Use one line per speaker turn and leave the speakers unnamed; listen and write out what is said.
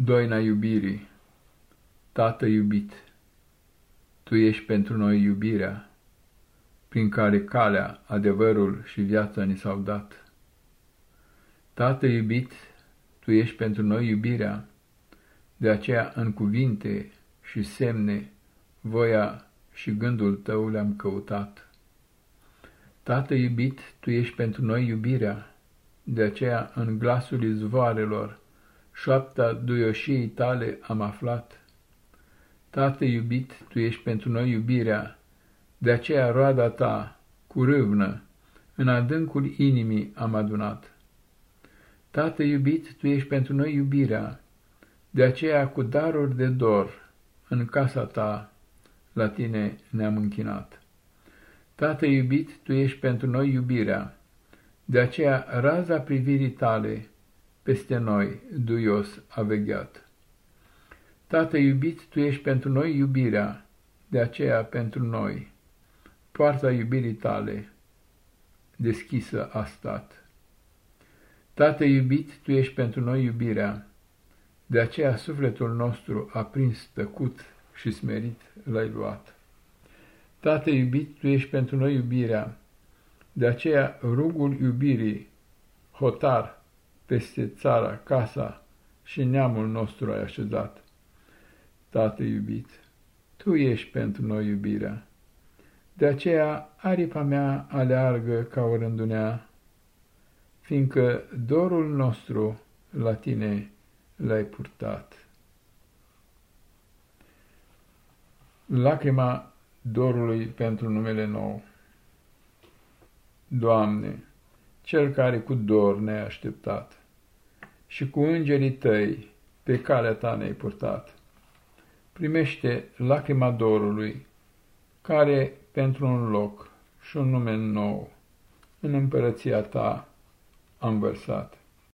Doina iubirii, Tată iubit, Tu ești pentru noi iubirea, prin care calea, adevărul și viața ni s-au dat. Tată iubit, Tu ești pentru noi iubirea, de aceea în cuvinte și semne voia și gândul Tău le-am căutat. Tată iubit, Tu ești pentru noi iubirea, de aceea în glasul izvoarelor șoapta duioșiei tale am aflat. Tată iubit, tu ești pentru noi iubirea, de aceea roada ta, cu râvnă, în adâncul inimii am adunat. Tată iubit, tu ești pentru noi iubirea, de aceea cu daruri de dor, în casa ta, la tine ne-am închinat. Tată iubit, tu ești pentru noi iubirea, de aceea raza privirii tale, peste noi, duios a vegheat. Tată iubit, Tu ești pentru noi iubirea, de aceea pentru noi. Poarta iubirii Tale deschisă a stat. Tată iubit, Tu ești pentru noi iubirea, de aceea sufletul nostru a prins tăcut și smerit l-ai luat. Tată iubit, Tu ești pentru noi iubirea, de aceea rugul iubirii, hotar, peste țara, casa și neamul nostru ai așezat. Tată iubit, Tu ești pentru noi iubirea. De aceea aripa mea aleargă ca o rândunea, fiindcă dorul nostru la Tine l-ai purtat. Lacrima dorului pentru numele nou Doamne, Cel care cu dor ne-ai așteptat, și cu îngerii tăi pe calea ta ne-ai purtat. Primește lacrima dorului, care pentru un loc și un nume nou în împărăția ta am vărsat.